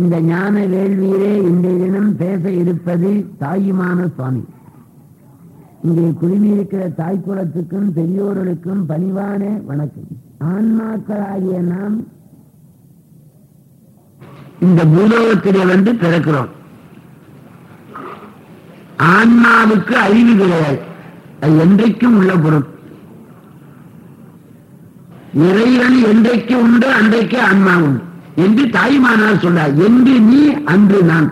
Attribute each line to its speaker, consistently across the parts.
Speaker 1: இந்த ஞான வேள்வியிலே இன்றைய தினம் பேச இருப்பது தாயுமான சுவாமி. இங்கே குழுமியிருக்கிற தாய்க்குலத்துக்கும் பெரியோர்களுக்கும் பணிவான வணக்கம். ஆன்மாக்களாகிய நாம் இந்த பூலோகத்திலே வந்து பிறக்கிறோம். ஆன்மாவுக்கு அறிவு கிடையாது. அது என்றைக்கும் உள்ள பொருள். இறைவன் என்றைக்கு உண்டு அன்றைக்கு ஆன்மா உண்டு. என்று தாய்மானார் சொன்னார் என்று நீ அன்று நான்.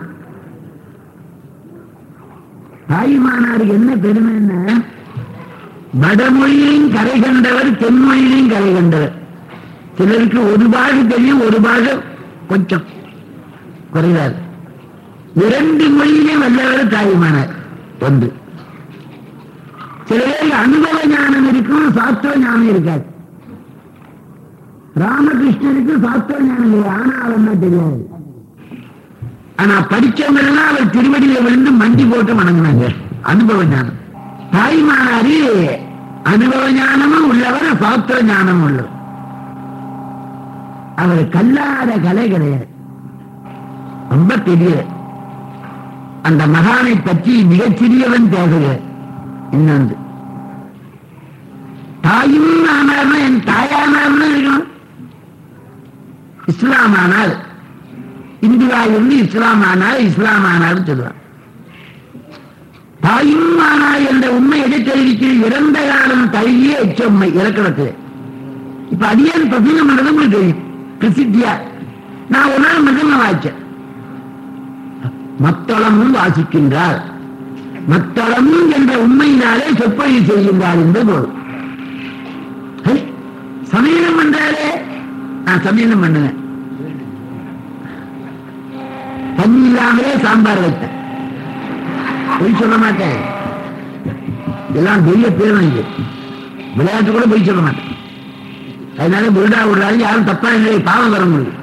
Speaker 1: தாயுமானாருக்கு என்ன பெருமைன்னா வடமொழியிலும் கரை கண்டவர் தென்மொழியிலும் கரை கண்டவர். சிலருக்கு ஒரு பாகு தெரியும் ஒரு பாகு கொஞ்சம் குறைவார் இரண்டு மொழியிலையும் வல்லவர் தாய்மானார் ஒன்று. சில பேருக்கு அனுபவ ஞானம் இருக்கும் சாஸ்திர ஞானம் இருக்காது. ராமகிருஷ்ணனுக்கு சாஸ்திர ஞானம் இல்லை. ஆனா அவன் தான் தெரியாது ஆனா படிச்சவங்க எல்லாம் அவர் திருவடியில விழுந்து மண்டி போட்டு வணங்கினாங்க. அனுபவ ஞானம். தாய்மானாரி அனுபவ ஞானமும் உள்ளவர் சாஸ்திர ஞானமும் உள்ளவர். அவர் கல்லாத கலை கிடையாது. ரொம்ப பெரிய. அந்த மகானை பற்றி மிகச்சிறியவன் தேவைய இன்னொன்று. தாயும் ஆனார்னா என் தாயானார்னு இருக்கணும். இஸ்லாம் இந்தியாவிலிருந்து இஸ்லாமானால் இருந்து இஸ்லாம் இஸ்லாம் சொல்லுவான் தாயும் என்ற உண்மை எதை தெரிவித்து இறந்த காலம் தழுகிய எச்சொம்மை இலக்கணத்தில். இப்ப அடியான் பிரசங்கம் பண்ணது உங்களுக்கு தெரியும். பிரசித்தியா. நான் ஒரு நாள் மிருதங்க வாய்ச்சேன். மத்தளமும் வாசிக்கின்றார். மத்தளமும் என்ற உண்மையினாலே சொற்பொழி செய்கின்றார் என்று பொருள். ஹை, சமையலம் நான் சமையலம் பண்ணுவேன். தண்ணி இல்லாமலே சாம்பார் வைத்தேன் பொய் சொல்ல மாட்டேன். எல்லாம் பெரிய பேர் வாங்கி விளையாட்டு கூட பொய் சொல்ல மாட்டேன். அதனால புருடா விடுறாரு யாரும் தப்பா இல்லை பாவம் வர முடியும்.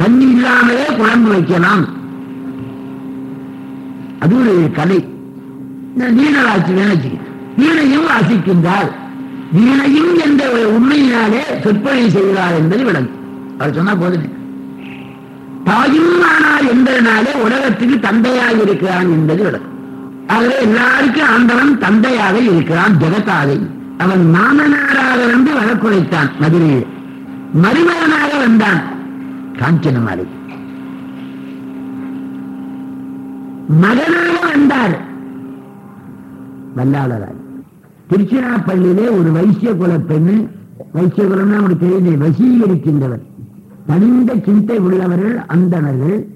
Speaker 1: தண்ணி இல்லாமலே குழம்பு வைக்கலாம். அது ஒரு கலை நான் வேணாச்சு நீனையும் நினைச்சு வீணையும் என்ற ஒரு உண்மையினாலே சொற்பொழிவு செய்கிறார் என்பது விளங்கும். அவர் சொன்னா போதுமே. தாயும் ஆனார் என்பதனாலே உலகத்துக்கு தந்தையாக இருக்கிறான் என்பது விளக்கம் ஆகவே எல்லாருக்கும் ஆண்டவன் தந்தையாக இருக்கிறான் ஜெகத்தாதை அவன் மாமனாராக வந்து வழக்குரைத்தான் மதுரையில். மருமகனாக வந்தான் காஞ்சனமாலை. மகனாக வந்தார். வல்லாளராய். திருச்சிராப்பள்ளியிலே ஒரு வைசிய குல பெண்ணு வைசிய குலம்னா தெரியுது வசீகரிக்கின்றவர். தனிந்த சிந்தை உள்ளவர்கள் அந்தணர்கள்.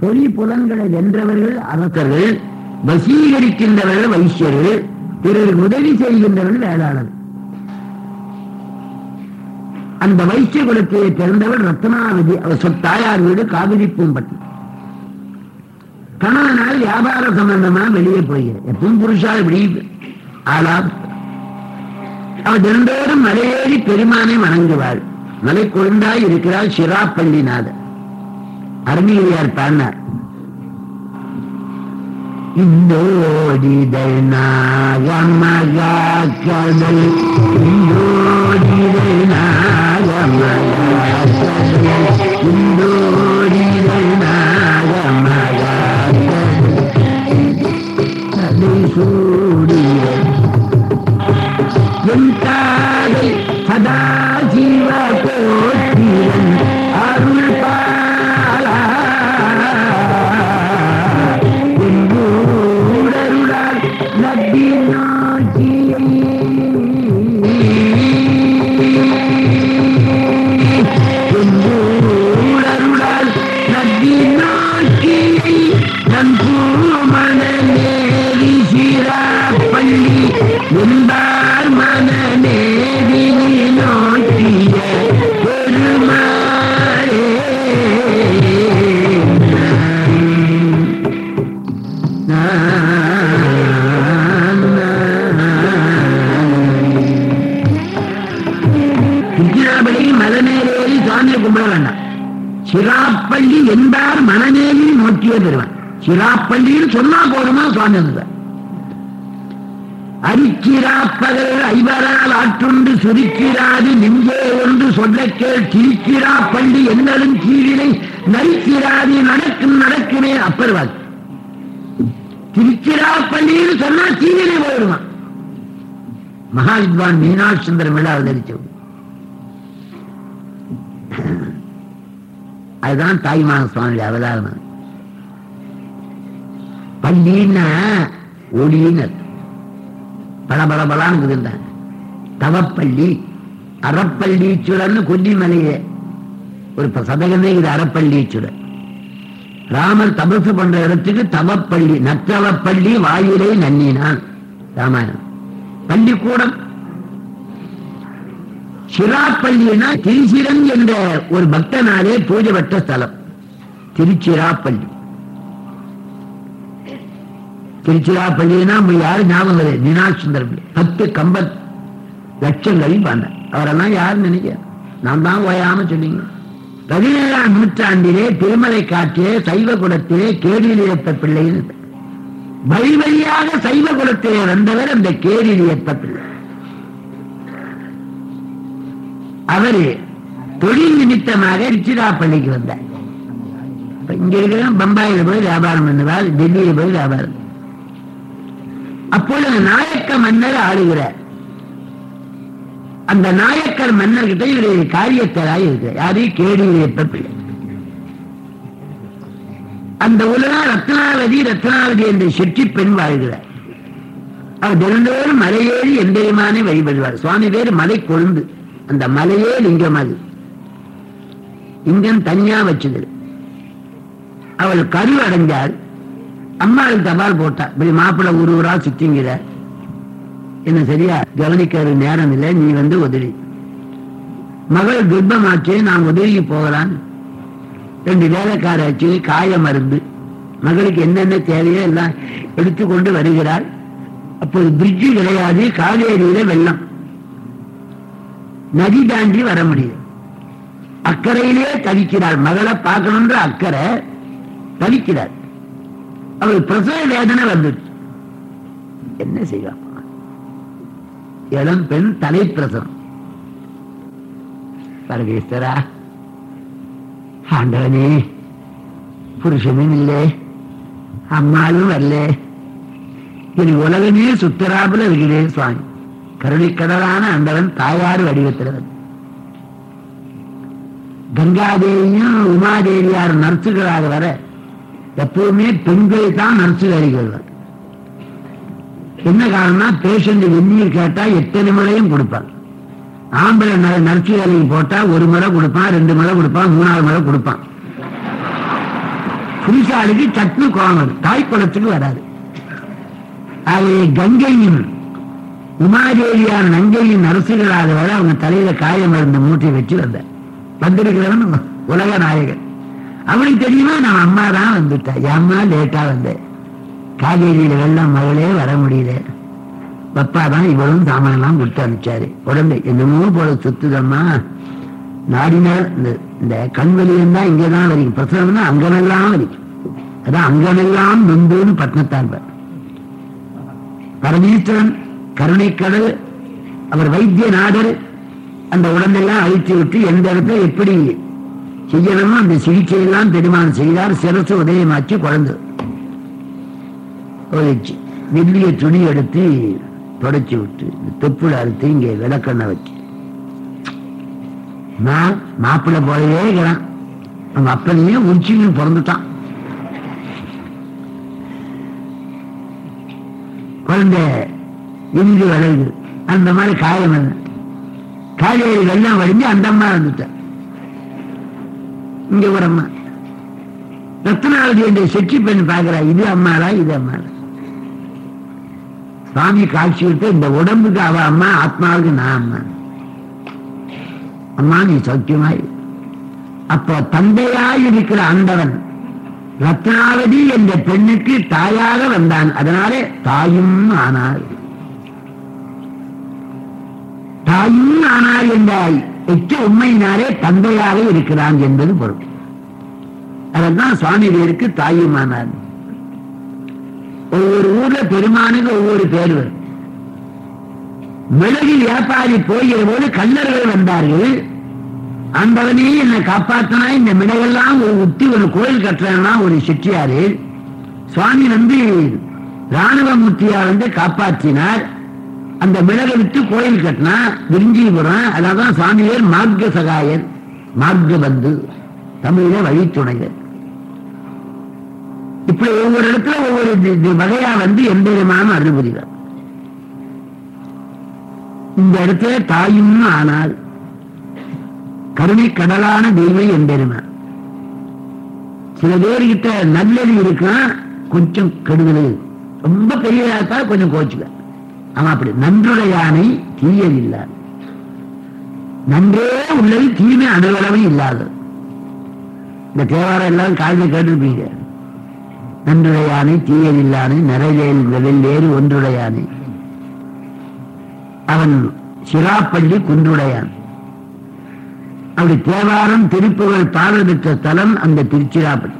Speaker 1: பொறி புலன்களை வென்றவர்கள் அரசர்கள். வசீகரிக்கின்றவர்கள் வைசியர்கள். பிறருக்கு உதவி செய்கின்றவர்கள் வேளாளர். அந்த வைசிய குலத்தை பிறந்தவர் ரத்னாவதி அவர் சொத்தாயார் வீடு காவிரி பூம்பட்டி. கணவனால் வியாபார சம்பந்தமா வெளியே போகிறார் எப்பவும் புருஷா இப்படி ஆளாம் அவர் தினந்தோறும் மலையேறி பெருமானை வணங்குவாள் மலை கொழுந்தாய் இருக்கிறாள் சிராப்பள்ளிநாதர். அருமையார் பாடினார். இந்தோடிதை நாகமகா கடல் இந்தோடிதை நாகமகா கடல் இந்தோடிதை நாகமகா கடல் என் காதை சதா பள்ளின்னு சொன்னா போதுமா சுவாமி அந்த அரிக்கிறா பகல் ஐவரால் ஆற்றுண்டு சுரிக்கிறாது நெஞ்சே ஒன்று சொல்ல கேள் கிரிக்கிறா பள்ளி என்னதும் கீழினை நரிக்கிறாது நடக்கும் நடக்குமே அப்பர் வாக்கு பள்ளின்னு சொன்னா கீழினை போயிடுவான் மகா வித்வான் மீனாட்சி சுந்தரம் விழா அவதரிச்சது அதுதான் தாய்மான சுவாமியுடைய அவதாரம்? பள்ளின்னா ஒளின்னு அர்த்தம். பல பல பலான்னு இருந்தாங்க தவப்பள்ளி அறப்பள்ளீச்சுரன்னு கொல்லிமலையே ஒரு சதகமே இது அறப்பள்ளீச்சுரன் ராமர் தபசு பண்ற இடத்துக்கு தவப்பள்ளி நத்தவப்பள்ளி வாயிலே நன்னினான் ராமாயணம். பள்ளிக்கூடம். சிராப்பள்ளினா திருச்சிரன் என்ற ஒரு பக்தனாலே பூஜை பெற்ற ஸ்தலம். திருச்சிராப்பள்ளி. திருச்சிராப்பள்ளினா யாரு ஞாபகம் வருது மீனாட்சி பத்து பிள்ளை. பத்து கம்பத் லட்சங்களையும் பாண்டார் அவரெல்லாம் யாரு நினைக்க நான் தான் ஓயாம சொன்னீங்க. பதினேழாம் நூற்றாண்டிலே திருமலை காட்டிலே சைவ குலத்திலே கேடிலியத்த பிள்ளைன்னு வழி வழியாக சைவ குலத்திலே வந்தவர் அந்த கேடிலியத்த பிள்ளை. அவரு தொழில் நிமித்தமாக திருச்சிராப்பள்ளிக்கு வந்தார். இங்க இருக்கிற பம்பாயில போய் வியாபாரம் பண்ணுவார் டெல்லியில போய் வியாபாரம் அப்பொழுது நாயக்க மன்னர் ஆளுகிறார். அந்த நாயக்கர் மன்னர்கிட்ட இவருடைய காரியத்தராய் இருக்கு யாரு? கேடு பிள்ளை அந்த உலகம் ரத்னாவதி ரத்னாவதி என்ற செற்றி பெண் வாழ்கிறார். அவர் தினந்தோறும் மலையேறி எம்பெருமானை வழிபடுவார். சுவாமி பேர் மலை கொழுந்து. அந்த மலையே லிங்கம் அது. இங்கம் தனியா வச்சது அவள் கரு அம்மாவுக்கு அம்மாளுக்கு தபால் போட்டா. இப்படி மாப்பிள்ளை ஒரு ஊரா சுத்திங்கிற. என்ன சரியா? கவனிக்கிற நேரம் இல்லை நீ வந்து உதவி. மகள் துர்பமாச்சு நான் உதவிக்கு போகலான்னு ரெண்டு வேலைக்காரச்சு காய மருந்து. மகளுக்கு என்னென்ன தேவையோ எல்லாம் எடுத்துக்கொண்டு வருகிறாள். அப்போது பிரிட்ஜு கிடையாது காவேரியில வெள்ளம். நதி தாண்டி வர முடியும். அக்கறையிலே தவிக்கிறாள். மகளை பார்க்கணுன்ற அக்கறை தவிக்கிறாள். அவள் பிரசவ வேதனை வந்துடுச்சு என்ன செய்வான் இளம் பெண் தலைப்பிரசவம். பரமேஸ்வரா ஆண்டவனே புருஷனும் இல்லை அம்மாளும் வரல. இனி உலகமே சுத்தராப்புல இருக்கிறேன் சுவாமி. கருணைக்கடலான ஆண்டவன் தாயார் வடிவத்தில் கங்காதேவியும் உமாதேவியார் நர்சுகளாக வர எப்பவுமே பெண்கள் தான் நர்சு என்ன காரணம்னா பேஷண்ட் வெந்நீர் கேட்டா எத்தனை முறையும் கொடுப்பான். ஆம்பளை ந- வேலைக்கு போட்டா ஒரு முறை கொடுப்பான் ரெண்டு முறை கொடுப்பான் மூணாவது முறை கொடுப்பான். புருஷாளுக்கு சட்னி கோணம் தாய் தாய்க்குளத்துக்கு வராது. ஆகவே கங்கையின் உமாதேவியார் நங்கையின் அரசுகளாக வர அவங்க தலையில காயம் மருந்து மூட்டை வச்சு வந்த வந்திருக்கிறவன் உலக நாயகன். அவனுக்கு தெரியுமா நான் அம்மா தான் வந்துட்டேன். அம்மா லேட்டா வந்தேன். காவேரியில வெள்ளம் மகளே வர முடியல. பப்பா தான் இவளும் சாமானெல்லாம் கொடுத்து அனுப்பிச்சாரு. உடம்பு என்னமோ போல சுத்துதம்மா. நாடினா இந்த இந்த தான் இங்கதான் வரைக்கும் பிரசவம்னா அங்கமெல்லாம் வரைக்கும் அதான் அங்கமெல்லாம் நொந்துன்னு பட்னத்தார் பரமேஸ்வரன் கருணைக்கடல் அவர் வைத்திய நாடர் அந்த உடம்பெல்லாம் அழித்து விட்டு எந்த இடத்துல எப்படி செய்யணுமோ அந்த சிகிச்சையெல்லாம் பெருமான் செய்தார். சிரசு உதயமாச்சு குழந்தை. ஒழிச்சு வெள்ளிய துணி எடுத்து தொடச்சி விட்டு இந்த தொப்புல அறுத்து இங்கே விளக்கண்ண வச்சு. நான் மாப்பிள்ளை போலவே இருக்கிறான். அவங்க அப்பனையே உச்சின்னு பிறந்துட்டான். குழந்தை இந்து வளையுது அந்த மாதிரி காயம் என்ன? காவேரி வெள்ளம் வடிஞ்சு அந்த அம்மா வந்துட்டான் இங்க ஒரு அம்மா. ரத்னாவதி என்ற செட்டி பெண் பாக்குறா இது அம்மாடா இது அம்மாடா. சுவாமி காட்சி விட்டு இந்த உடம்புக்கு அவ அம்மா ஆத்மாவுக்கு நான் அம்மா. அம்மா நீ சௌக்கியமாய் அப்போ தந்தையாய் இருக்கிற அந்தவன் ரத்னாவதி என்ற பெண்ணுக்கு தாயாக வந்தான். அதனாலே தாயும் ஆனார். தாயும் ஆனார் என்றாய். எச்ச உண்மையினாலே தந்தையாக இருக்கிறான் என்பது பொருள். அதான் சுவாமி பேருக்கு தாயுமானார். ஒவ்வொரு ஊர்ல பெருமானுக்கு ஒவ்வொரு பேர் வரும். மிளகு வியாபாரி போகிற போது கல்லர்கள் வந்தார்கள். ஆண்டவனே என்னை காப்பாத்தினா இந்த மிளகெல்லாம் ஒரு உத்தி ஒரு கோயில் கட்டுறா ஒரு செட்டியாரு சுவாமி வந்து ராணுவ முத்தியா வந்து காப்பாற்றினார். அந்த மிளகை விட்டு கோயில் கட்டினா விரிஞ்சிபுரம் அதான் சாமியார் மார்க்க சகாயர் மார்க்க பந்து தமிழில வழித்துணையர். இப்படி ஒவ்வொரு இடத்துல ஒவ்வொரு வகையா வந்து எம்பெருமான அருள் புரிகிறார் இந்த இடத்துல தாயும் ஆனால் கருணை கடலான தெய்வம் எம்பெருமான் சில பேர்கிட்ட நல்லது இருக்கான் கொஞ்சம் கெடுதல். ரொம்ப பெரியதா கொஞ்சம் கோச்சுக்க. அவன் அப்படி நன்றுடையானை தீயதில்லை நன்றே உள்ளது தீமை அணுகளவும் இல்லாது. இந்த தேவாரம் எல்லாம் காலையில் கேட்டிருப்பீங்க. நன்றுடையானை தீயதில்லானை நிறைவேல் வெள்ளேறு ஒன்றுடையானை அவன் சிராப்பள்ளி குன்றுடையான் அப்படி தேவாரம் திருப்புகழ் பாடல் பெற்ற ஸ்தலம் அந்த திருச்சிராப்பள்ளி.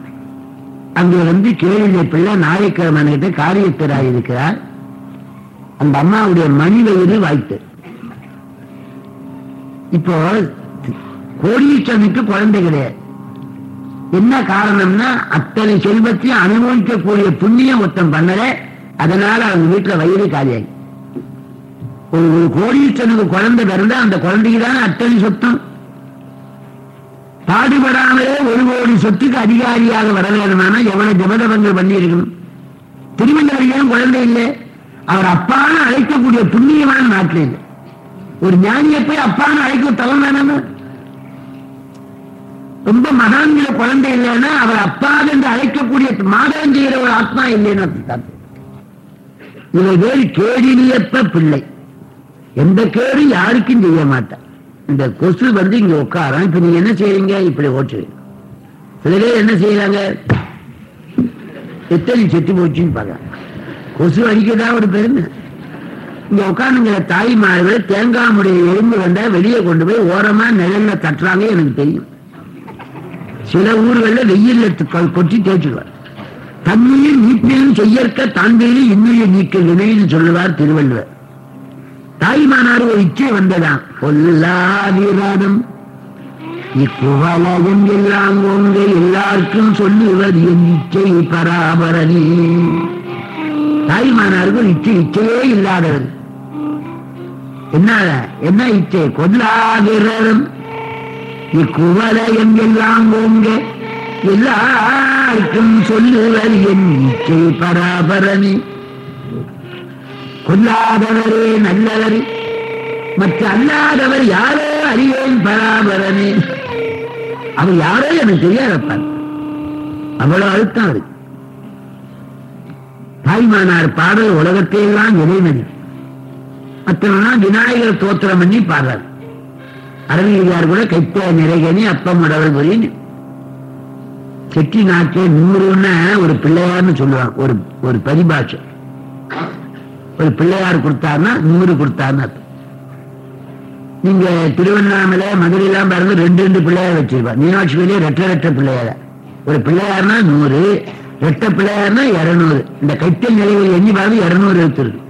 Speaker 1: அங்கே வந்து கேள்வி பிள்ளை நாயக்கிழமன்கிட்ட காரியத்தராக இருக்கிறார். அந்த அம்மாவுடைய மணி வயிறு வாய்த்து இப்போ கோடீஸ்வரனுக்கு குழந்தை கிடையாது. என்ன காரணம்னா அத்தனை செல்வத்தையும் அனுபவிக்கக்கூடிய புண்ணியம் ஒருத்தன் பண்ணல அதனால அவங்க வீட்டுல வயிறு காலியாகி. ஒரு ஒரு கோடீஸ்வரனுக்கு குழந்தை பிறந்தா அந்த குழந்தைக்கு தானே அத்தனை சொத்தம்? பாடுபடாமலே ஒரு கோடி சொத்துக்கு அதிகாரியாக வர வேணுமானா எவ்வளவு ஜபதபங்கள் பண்ணி இருக்கணும் திருவள்ளுவரியும் குழந்தை இல்லை. அவர் அப்பான்னு அழைக்கக்கூடிய புண்ணியமான நாட்டில் இல்லை. ஒரு ஞானியை போய் அப்பான்னு அழைக்க தவம் வேணாமா? ரொம்ப மகான்கிற குழந்தை இல்லைன்னா அவர் அப்பா என்று அழைக்கக்கூடிய மாதம் செய்கிற ஒரு ஆத்மா இல்லைன்னு இவர் வேறு கேடிலியப்ப பிள்ளை. எந்த கேடு யாருக்கும் செய்ய மாட்டான் இந்த கொசு வந்து இங்க உட்காரம் இப்ப நீங்க என்ன செய்றீங்க? இப்படி ஓட்டு சில பேர் என்ன செய்யறாங்க எத்தனை செத்து போச்சுன்னு பார்க்க கொசு அடிக்கதா ஒரு பெருமை? இங்க உட்காந்துங்கிற தாய்மார்கள் தேங்காய் முடைய எலும்பு வந்தா வெளியே கொண்டு போய் ஓரமா நிழல்ல தட்டுறாங்க எனக்கு தெரியும். சில ஊர்களில் வெயில்ல கொட்டி தேய்ச்சிடுவார். தண்ணீர் நீப்பிலும் செய்யற்க தாண்டியிலும் இன்னுயிர் நீக்க வினைன்னு சொல்லுவார் திருவள்ளுவர். தாய்மானார் ஒரு இச்சை வந்ததாம். பொல்லாதிராதம் இக்குவலகம் எல்லாம் உங்க எல்லாருக்கும் சொல்லுவது என் இச்சை பராபரணி. தாய்மானாருக்கு இச்சை இச்சையே இல்லாதவர் என்ன என்ன இச்சை? கொல்லாதிரதம் இக்குவலை எல்லாம் ஓங்க? எல்லாருக்கும் சொல்லுவர் என் இச்சை பராபரணி. கொல்லாதவரே நல்லவர். மற்ற அல்லாதவர் யாரோ அறிவேன் பராபரனே அவர் யாரோ எனக்கு தெரியாதப்பார் அவ்வளவு அழுத்தம் இருக்கு தாய்மானார் பாடல் உலகத்தையெல்லாம் இறைமதி அத்தனை விநாயகர் தோத்திரம் பண்ணி பாடுறார். அரவியார் கூட கைத்த நிறைகனி அப்பம் உடவர் புரின்னு செட்டி நாட்டே நூறுன்னு ஒரு பிள்ளையார்னு சொல்லுவாங்க. ஒரு ஒரு பரிபாஷை ஒரு பிள்ளையார் கொடுத்தாருன்னா நூறு கொடுத்தாருன்னு நீங்க திருவண்ணாமலை மதுரையெல்லாம் பாருங்க ரெண்டு ரெண்டு பிள்ளையார் வச்சிருப்பா மீனாட்சி வெளியே ரெட்ட ரெட்ட பிள்ளையார. ஒரு பிள்ளையார்னா நூறு ரெட்ட பிள்ளையார்னா இருநூறு. இந்த கைத்தல் நிலைகள் எண்ணி பார்த்து இருநூறு எழுத்துருக்கு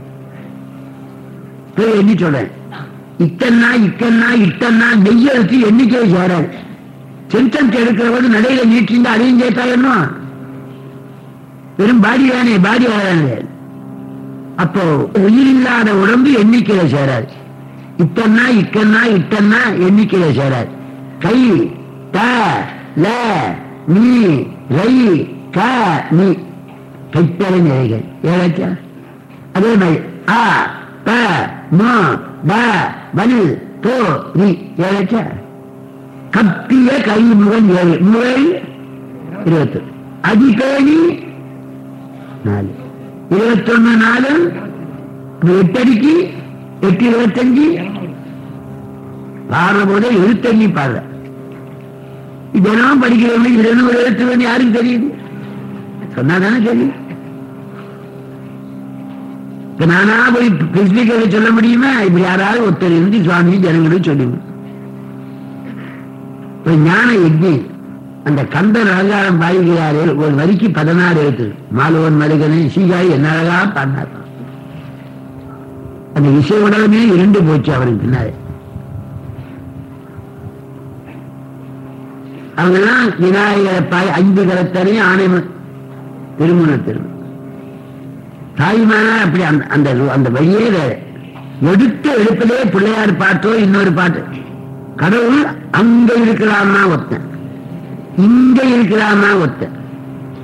Speaker 1: போய் எண்ணி சொல்றேன். இத்தன்னா இக்கன்னா இட்டன்னா நெய் எழுத்து எண்ணிக்கை சேராது. சென்டென்ஸ் எடுக்கிற போது நடையில நீட்டிருந்தா அதையும் கேட்டா என்ன? வெறும் பாடி தானே பாடி வராது அப்போ உயிரில்லாத உடம்பு எண்ணிக்கையில சேராது. இத்தன்னா இக்கன்னா இட்டன்னா எண்ணிக்கையில சேராது. கை த ல நீ ரை க நீ கைத்தலை நிலைகள் ஏழாச்சா அதே மாதிரி ஆ ப மா ப வலு தோ நீ ஏழாச்சா கப்பிய கை முகன் ஏழு. முறை இருபத்தி. அதிபேணி நாலு. இருபத்தொன்னு நாலு. எட்டடிக்கு? எட்டு இருபத்தஞ்சு. பாடுற போதே எழுத்தண்ணி பாடுற. இதெல்லாம் படிக்கிறவங்க இருநூறு எழுத்து யாருக்கு தெரியுது? சொன்னாதானே சரி இப்ப நானா போய் பிஸ்மிகளை சொல்ல முடியுமா? இப்படி யாராவது ஒருத்தர் இருந்து சுவாமி ஜனங்களும் சொல்லுவோம் இப்ப ஞான யஜ்ஞி அந்த கந்த ரகாரம் பாய்கிறாரே ஒரு வரிக்கு பதினாறு எழுத்து. மாலவன் மருகனை சீகாய் என்ன அழகா பாடினார். அந்த இசை உடலுமே இருண்டு போச்சு அவருக்கு பின்னாடி. அவங்கெல்லாம் விநாயகரை பாய் ஐந்து கரத்தரையும் ஆணை திருமண திருமணம். தாய்மானா அப்படி அந்த அந்த அந்த வழியே வேறு எடுத்த எடுப்பிலே பிள்ளையார் பாட்டோ இன்னொரு பாட்டு. கடவுள் அங்க இருக்கிறான்னா ஒத்தன் இங்க இருக்கிறான்னா ஒத்தன்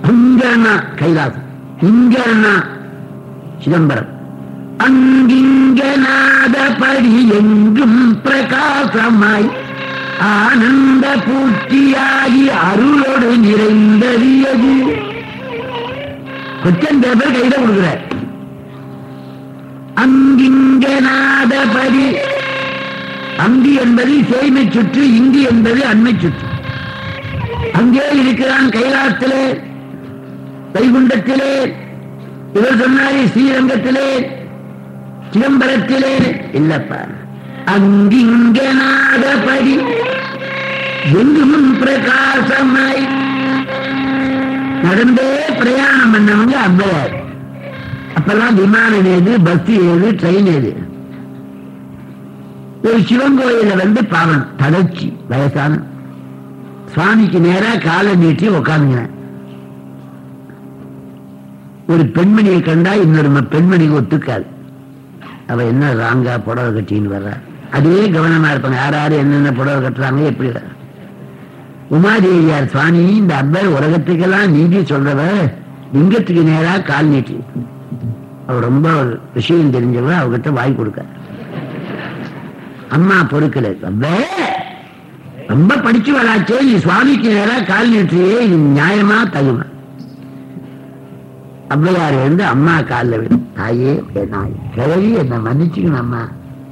Speaker 1: அண்ணா கைலாசம். இங்கன்னா சிதம்பரம். அங்கிங்க நாதபடி எங்கும் பிரகாசமாய் ஆனந்த பூர்த்தியாகி அருளோடு நிறைந்தறியது கொச்சன் பேப்பர் கையில கொடுக்குற. அங்கிங்கநாதபதி அங்கி என்பது சேய்மை சுற்று இங்கு என்பது அண்மை சுற்று. அங்கே இருக்கிறான் கைலாசத்திலே வைகுண்டத்திலே இவர் சொன்னாரு ஸ்ரீரங்கத்திலே சிதம்பரத்திலே. இல்லப்பா. அங்கிங்கநாதபடி எங்கும் பிரகாசமாய் நடந்தே பிரயாணம் பண்ணவங்க அவ்வையார் அப்பெல்லாம் விமானம் ஏது பஸ் ஏது ட்ரெயின் ஏது. ஒரு சிவன் கோயில வந்து பாவன் தளர்ச்சி வயசான. சுவாமிக்கு நேரா காலை நீட்டி உக்காந்துங்க ஒரு பெண்மணியை கண்டா இன்னொரு பெண்மணிக்கு ஒத்துக்காது. அவ என்ன ராங்கா புடவை கட்டின்னு வர்றா. அதே கவனமா இருப்பாங்க. யார் யாரு என்னென்ன புடவை கட்டுறாங்க எப்படி வர்றா. உமாதேவியார் சுவாமி இந்த அப்பர் உலகத்துக்கெல்லாம் நீதி சொல்றவ லிங்கத்துக்கு நேரா கால் நீட்டி. அவ ரொம்ப விஷயம் தெரிஞ்சவ அவகிட்ட வாய் கொடுக்க. அம்மா பொறுக்கல அப்பே ரொம்ப படிச்சு வராச்சே நீ சுவாமிக்கு நேரா கால் நீட்டியே இது நியாயமா தகுமா? ஔவையார் வந்து அம்மா காலில் விடும் தாயே நான் கிழவி என்னை மன்னிச்சுக்கணும் அம்மா.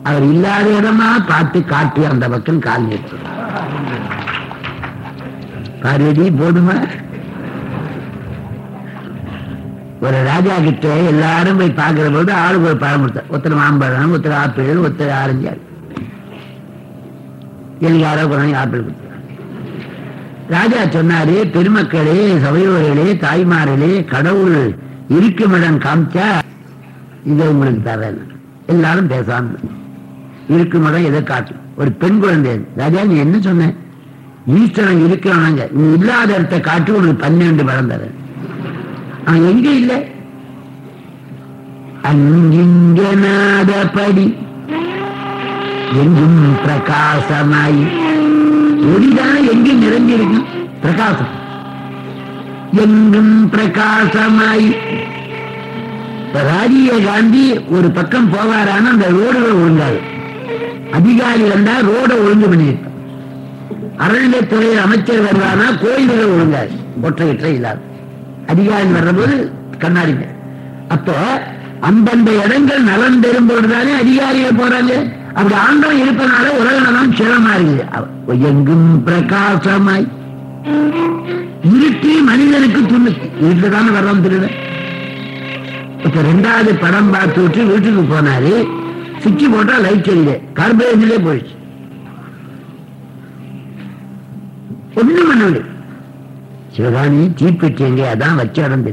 Speaker 1: அவர் இல்லாத இடமா பார்த்து காட்டி அந்த பக்கம் கால் நீட்டுறார் பார்வதி போதுமா? ஒரு ராஜா கிட்ட எல்லாரும் போய் பார்க்கிற போது ஆளுக்கு ஒரு பழம் கொடுத்தார் ஒருத்தர் மாம்பழம் ஒருத்தர் ஆப்பிள் ஒருத்தர் ஆரஞ்சு எனக்கு யாரோ கொண்டாந்து ஆப்பிள் கொடுத்தார் ராஜா சொன்னாரு பெருமக்களே சபையோர்களே தாய்மார்களே கடவுள் இருக்குமிடம் காமிச்சா இதை உங்களுக்கு தரேன் எல்லாரும் பேசாம இருக்குமிடம் எதை காட்டும்? ஒரு பெண் குழந்தை. ராஜா நீ என்ன சொன்ன? ஈஸ்வரன் இருக்கிறானாங்க. நீ இல்லாத இடத்தை காட்டி உனக்கு பன்னெண்டு படம் தரேன். அவன் எங்க இல்லை? அங்கிங்கனாதபடி எங்கும் பிரகாசமாய். ஒளிதான் எங்கும் நிறைஞ்சிருக்கு பிரகாசம். எங்கும் பிரகாசமாய். ராஜீவ காந்தி ஒரு பக்கம் போவாரான அந்த ரோடுகள் ஒழுங்காது. அதிகாரி வந்தா ரோட ஒழுங்கு பண்ணியிருப்பார். அறநிலைத்துறை அமைச்சர் வருவானா கோயில்கள் ஒழுங்காது. ஒற்றை இற்றை இல்லாது. அதிகாரி வர்றபோது கண்ணாடிங்க. அப்போ அந்தந்த இடங்கள் நலன் பெறும் பொழுதுதானே அதிகாரிகள் போறாங்க. அப்படி ஆண்டவன் இருப்பதனால உலக நலம் சிரமமா இருக்குது. எங்கும் பிரகாசமாய். இருட்டி மனிதனுக்கு துணு. இருட்டு தானே வர்றோம் திருட இப்ப ரெண்டாவது படம் பார்த்து விட்டு வீட்டுக்கு போனாரு. சுவிட்ச் போட்டா லைட் எரியுது. கார்பரேஷன்லயே போயிடுச்சு. ஒன்றும் பண்ணவில்லை சிவகாமி தீப்பெட்டி அதான் வச்ச இடம்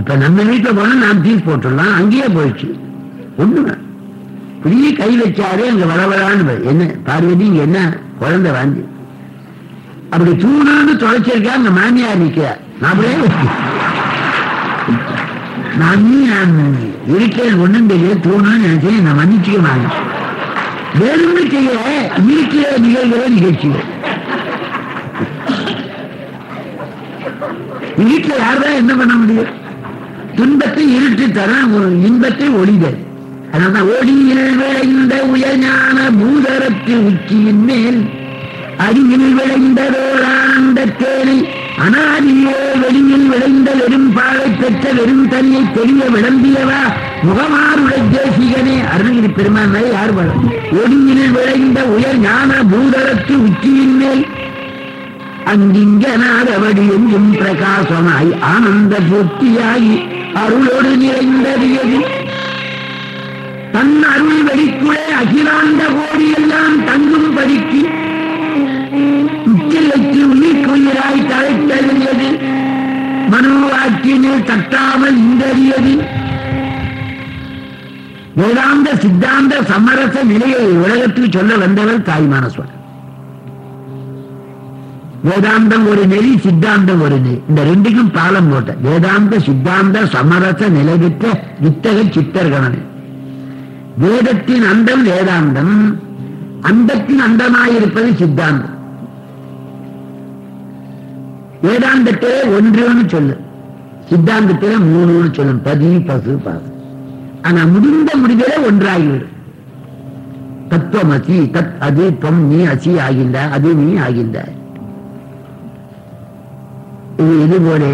Speaker 1: இப்ப நம்ம வீட்டுல போனா நாம் தீ போட்டுடலாம். அங்கேயே போயிடுச்சு. ஒண்ணு இப்படியே கை வச்சாரே அங்க வளவளான்னு என்ன பார்வதி இங்க என்ன? குழந்தை வாந்தி. அப்படி தூணான்னு தொலைச்சிருக்கா அங்க மாமியார் நிக்கிறார் நான் அப்படியே நான் நான் இருக்கேன் ஒண்ணும் தெரியல. தூணான்னு நினைச்சேன். நான் மன்னிச்சுக்க மாட்டேன். வேணும்னு செய்ய இருக்கிற நிகழ்கிற நிகழ்ச்சிகள். வீட்டுல யார்தான் என்ன பண்ண முடியும்? துன்பத்தை இருட்டு தர ஒரு இன்பத்தை ஒளிதல். அதனால ஒளியில் விளைந்த உயஞான பூதரத்து உச்சியின் மேல் அடியில் விளைந்ததோரானந்த தேனை அனாதியே வெளியில் விளைந்த வெறும் பாலை பெற்ற வெறும் தனியை தெரிய விளம்பியவா? முகமாருடைய தேசிகனே அருணகிரி பெருமானை யார் வளம் ஒளியில் விளைந்த உயர் ஞான பூதரத்து உச்சியின் மேல் அங்கிங்கனாதபடி என்றும் பிரகாசமாய் ஆனந்த பூர்த்தியாகி அருளோடு நிறைந்தறியது தன் அருள் வெளிக்குள்ளே அகிலாண்ட கோடி எல்லாம் தங்கும் படிக்கு. உச்சிலைக்கு உயிர்க்குயிராய் தழைத்தறியது மனோவாக்கினில் தட்டாமல் இன்றறியது வேதாந்த சித்தாந்த சமரச நிலையை உலகத்தில் சொல்ல வந்தவர் தாய்மான வேதாந்தம் ஒரு நெறி சித்தாந்தம் ஒரு நெறி. இந்த ரெண்டுக்கும் பாலம் போட்ட வேதாந்த சித்தாந்த சமரச நிலைவித்த வித்தக சித்தர்கணன் வேதத்தின் அந்தம் வேதாந்தம் அந்தத்தின் அந்தமாயிருப்பது சித்தாந்தம். வேதாந்தத்திலே ஒன்றுன்னு சொல்லு சித்தாந்தத்திலே மூணுன்னு சொல்லும். பதி பசு பாசு. ஆனா முடிந்த முடிவில ஒன்றாகிவிடும் அசி தத் அது தொம் நீ அசி ஆகின்ற அது நீ ஆகின்ற. இது இது போல?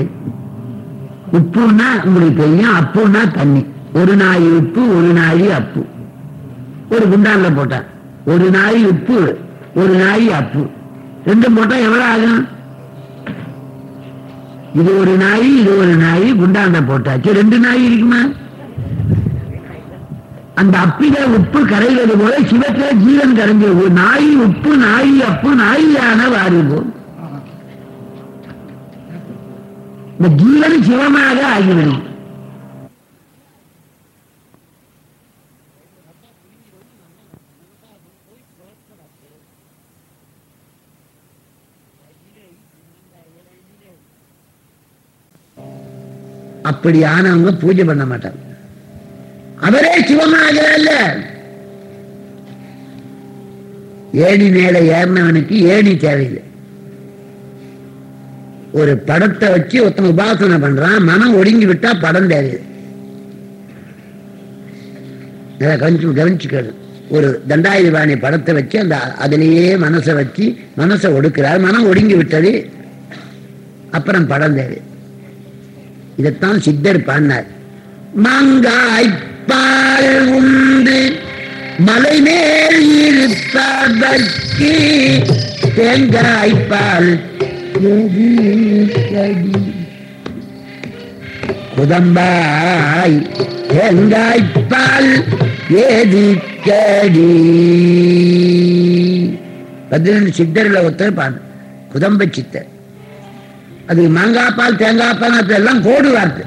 Speaker 1: உப்புன்னா உங்களுக்கு தெரியும் அப்புன்னா தண்ணி. ஒரு நாய் உப்பு ஒரு நாய் அப்பு. ஒரு குண்டான்ல போட்டான் ஒரு நாய் உப்பு ஒரு நாய் அப்பு. ரெண்டும் போட்டா எவ்வளவு ஆகும்? இது ஒரு நாய் இது ஒரு நாய் குண்டான போட்டாச்சு ரெண்டு நாய் இருக்குமா? அந்த அப்பில உப்பு கரைவது போல சிவத்துல ஜீவன் கரைஞ்ச நாய் உப்பு நாய் அப்பு நாயான வாரிபோம் இந்த ஜீவன் சிவமாக ஆகிவிடும். அப்படியானவங்க பூஜை பண்ண மாட்டாங்க. அவரே சிவமாகல ஏணி மேல ஏறினவனுக்கு ஏணி தேவையில்லை. ஒரு படத்தை வச்சு ஒருத்தன் உபாசனை பண்றான் மனம் ஒடுங்கி விட்டா படம் தேவையில்லை. அதை கவனிச்சு கவனிச்சுக்கணும். ஒரு தண்டாயுதபாணி படத்தை வச்சு அந்த அதிலேயே மனசை வச்சு மனசை ஒடுக்கிறார். மனம் ஒடுங்கி விட்டது அப்புறம் படம் தேவை இதைத்தான் சித்தர் பாடினார். மலர் உண்டு மலை மேல் இருப்பதற்கு தேங்காய்ப்பால் குதம்பாய் தேங்காய்ப்பால் ஏதிக்கடி பதினெண்டு சித்தர்களை ஒருத்தர் பாடு குதம்ப சித்தர் அது மாங்காய் பால் தேங்காய் பால் அதெல்லாம் கோடு வார்த்தை.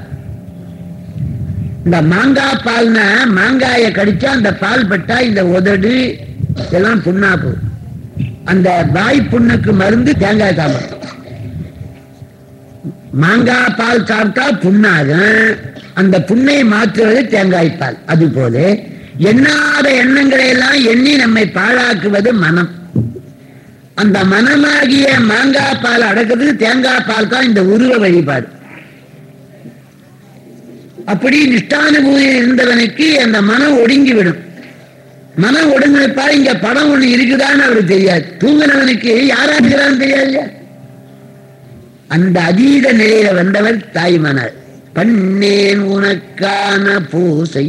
Speaker 1: இந்த மாங்காய் பால்னா மாங்காயை கடிச்சா அந்த பால் பட்டா இந்த உதடு இதெல்லாம் புண்ணா அந்த வாய் புண்ணுக்கு மருந்து தேங்காய் சாப்பிடும் மாங்காய் பால் சாப்பிட்டா புண்ணாகும். அந்த புண்ணை மாற்றுவது தேங்காய் பால். அது போல எண்ணாத எண்ணங்களை எல்லாம் எண்ணி நம்மை பாழாக்குவது மனம். அந்த மனமாகிய மாங்காய் பால் அடக்கிறதுக்கு தேங்காய் பால் தான் இந்த உருவ வழிபாடு. அப்படி நிஷ்டானுபூதியில் இருந்தவனுக்கு அந்த மனம் ஒடுங்கி விடும் மனம் ஒடுங்கினப்பா இங்க படம் ஒண்ணு இருக்குதான்னு அவருக்கு தெரியாது. தூங்கினவனுக்கு யாரா இருக்கிறான்னு தெரியாது அந்த அதீத நிலையில வந்தவர் தாய்மனார். பண்ணேன் உனக்கான பூசை.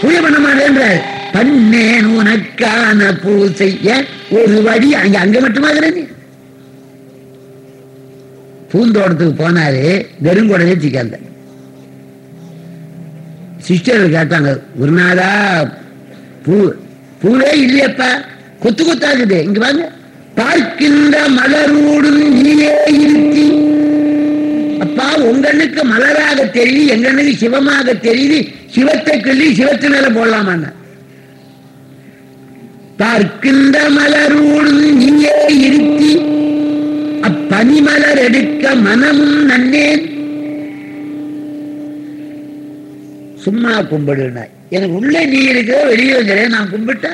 Speaker 1: பூஜை பண்ண மாட்டேன்றார். பண்ணேன் உனக்கான பூசை. ஏன்? ஒரு வழி அங்க அங்க மட்டுமா இருக்கிறது? பூந்தோட்டத்துக்கு போனாரு வெறுங்கொடவே சிக்காந்த சிஸ்டர்கள் கேட்டாங்க குருநாதா பூ பூவே இல்லையப்பா கொத்து கொத்தாக்குது இங்க வாங்க பார்க்கின்ற மலரோடு நீயே இருத்தி அப்பா உங்கண்ணுக்கு மலராக தெரியுது எங்கண்ணுக்கு சிவமாக தெரியுது சிவத்தை கிள்ளி சிவத்து மேல போடலாமான்னு. பார்க்கின்ற மலரோடு நீயே இருத்தி அப்பனிமலர் எடுக்க மனமும் நன்னேன். சும்மா கும்பிடுனாய். எனக்கு உள்ளே நீ இருக்கிற வெளியே இருக்கிற நான் கும்பிட்ட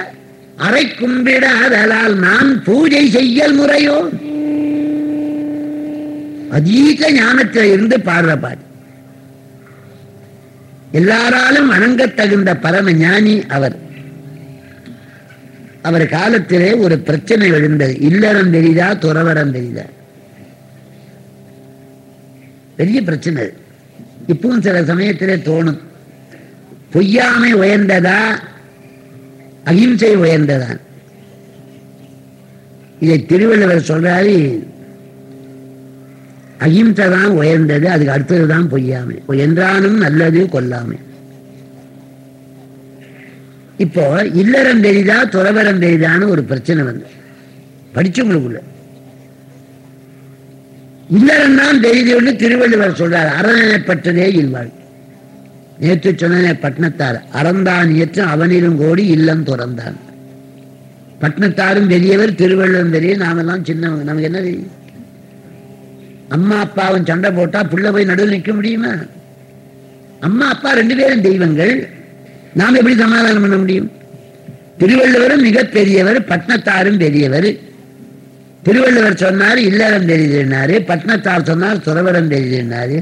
Speaker 1: அரை கும்பிடாதலால் நான் பூஜை செய்யல் முறையோ? அதீத ஞானத்தில் இருந்து பாடுற பாடு. எல்லாராலும் வணங்க தகுந்த பரம ஞானி அவர். அவர் காலத்திலே ஒரு பிரச்சனை எழுந்தது. இல்லறம் தெரியுதா துறவரம் தெரியுதா? பெரிய பிரச்சனை. இப்பவும் சில சமயத்திலே தோணும். பொய்யாமை உயர்ந்ததா? அகிம்சை உயர்ந்ததா? இதை திருவள்ளுவர் சொல்றாரு அகிம்சை தான் உயர்ந்தது அதுக்கு அடுத்ததுதான் பொய்யாமை. என்றானும் நல்லது கொல்லாமை இப்போ இல்லறம் தெரியுதா துறவரம் தெரியுதான்னு ஒரு பிரச்சனை வந்து. படிச்சவங்களுக்குள்ள. இல்லறம் தெய்வம்னு திருவள்ளுவர் சொல்றார் அறநிலைப்பட்டதே இல்வாள் நேற்று சொன்ன பட்னத்தார் அறந்தான் ஏற்று அவனிலும் கோடி இல்லம் துறந்தான். பட்னத்தாரும் பெரியவர் திருவள்ளுவரும் பெரிய நாமெல்லாம் சின்னவங்க. நமக்கு என்ன தெரியும் அம்மா அப்பாவும் சண்டை போட்டா புள்ள போய் நடுவில் நிற்க முடியுமா? அம்மா அப்பா ரெண்டு பேரும் தெய்வங்கள். நாம் எப்படி சமாதானம் பண்ண முடியும்? திருவள்ளுவரும் மிகப்பெரியவர் பட்னத்தாரும் பெரியவர். திருவள்ளுவர் சொன்னார் இல்லறம் தெரியுதுன்னாரு பட்னத்தார் சொன்னார் துறவரம் தெரியுதுன்னாரு.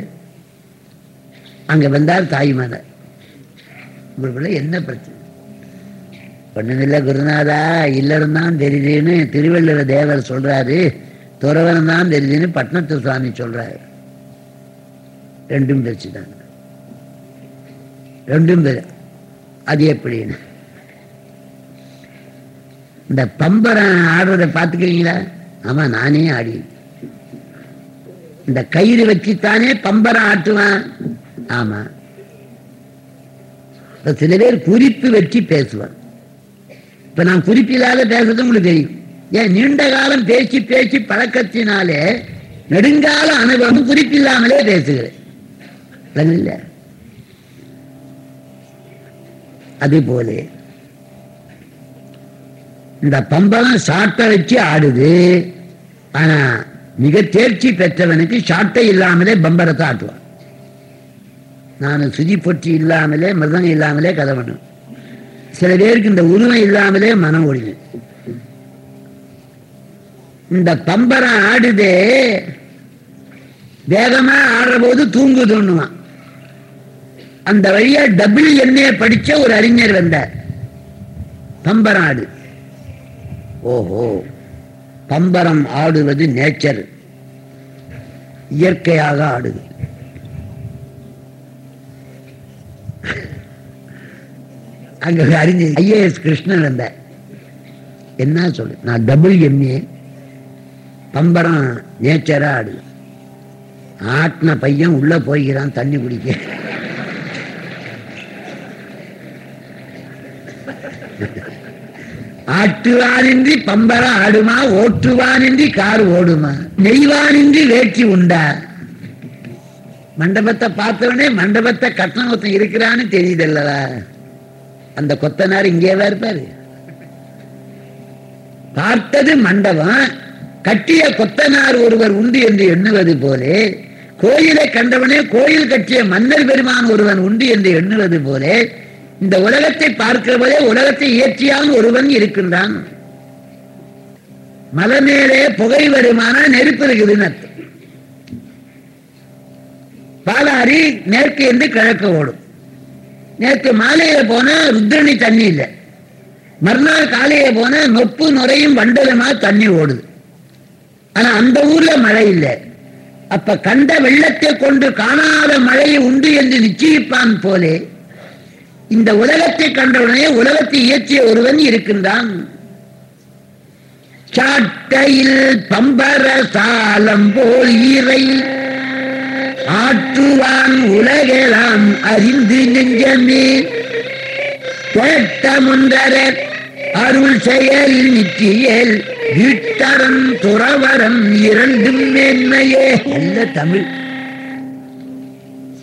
Speaker 1: அங்க வந்தார் தாய்மலை உங்களுக்குள்ள என்ன பிரச்சனை? ஒண்ணுமில்ல குருநாதா இல்லறம் தான் தெரியுதுன்னு திருவள்ளுவர் தேவர் சொல்றாரு துறவரம் தான் தெரியுதுன்னு பட்னத்து சுவாமி சொல்றாரு. ரெண்டும் பேச்சுதாங்க ரெண்டும் பேர் அது எப்படின்னு? இந்த பம்பரம் ஆடுறதை பார்த்துக்கிறீங்களா? ஆமா நானே ஆடி. இந்த கயிறு வச்சுத்தானே பம்பரம் ஆட்டுவான். ஆமா. சில பேர் குறிப்பு வச்சு பேசுவான் இப்ப நான் குறிப்பில்லாத பேசுறது உங்களுக்கு தெரியும். ஏன் நீண்ட காலம் பேசி பேசி பழக்கத்தினாலே நெடுங்கால அனுபவம் குறிப்பில்லாமலே பேசுகிறேன். இல்ல. அதே போல. இந்த பம்பரம் சாட்டை வச்சு ஆடுது. ஆனா மிக தேர்ச்சி பெற்றவனுக்கு சாட்டை இல்லாமலே பம்பரத்தை ஆட்டுவான். நான் சுதி பொற்றி இல்லாமலே மிருதம் இல்லாமலே கதை சில பேருக்கு இந்த உருவம் இல்லாமலே மனம் ஒழிவு இந்த பம்பரம் ஆடுதே வேகமா ஆடுற போது தூங்குதுன்னுவான். அந்த வழியா டபுள் எண்ணெய படிச்ச ஒரு அறிஞர் வந்தார். பம்பரம் ஆடு. ஓஹோ. பம்பரம் ஆடுவது நேச்சர் இயற்கையாக ஆடுது. அங்க அறிஞர் ஐஏஎஸ் கிருஷ்ணன் வந்தார் என்ன சொல்லு நான் டபுள் எம்ஏ பம்பரம் நேச்சரா ஆடுது. ஆட்டின பையன் உள்ள போய்கிறான் தண்ணி குடிக்க. ஆட்டுவானின்றி பம்பரம் ஆடுமா ஓட்டுவானின்றி கார் ஓடுமா? நெய்வானின்றி வேட்டி உண்டா? மண்டபத்தை பார்த்தவனே மண்டபத்தை கட்டணம் ஒருத்தன் இருக்கிறான்னு தெரியுதல்லவா? அந்த கொத்தனார் இங்கேவா இருப்பாரு? பார்த்தது மண்டபம் கட்டிய கொத்தனார் ஒருவர் உண்டு என்று எண்ணுவது போலே கோயிலை கண்டவனே கோயில் கட்டிய மன்னர் பெருமான் ஒருவன் உண்டு என்று எண்ணுவது போலே இந்த உலகத்தை பார்க்கிற போதே உலகத்தை இயற்றியால் ஒருவன் இருக்கின்றான். மலை மேலே புகை வருமான நெருப்பு இருக்குதுன்னு பாலாரி மேற்கு என்று கிழக்கு ஓடும். நேற்று மாலையில போன ருத்ரணி தண்ணி இல்லை. மறுநாள் காலையில போன நொப்பு நுரையும் வண்டலுமா தண்ணி ஓடுது. ஆனா அந்த ஊர்ல மழை இல்லை. அப்ப கண்ட வெள்ளத்தை கொண்டு காணாத மழையை உண்டு என்று நிச்சயிப்பான் போலே இந்த உலகத்தை கண்டவுடனே உலகத்தை இயற்றிய ஒருவன் இருக்கின்றான். சாட்டையில் பம்பர சாலம் போல் ஈரை ஆற்றுவான் உலகெல்லாம் அறிந்து நெஞ்சமே. தேட்டமுந்தர அருள் செயலில் நிற்றியல் வீட்டரம் துறவரம் இரண்டும் மேன்மையே. நல்ல தமிழ்.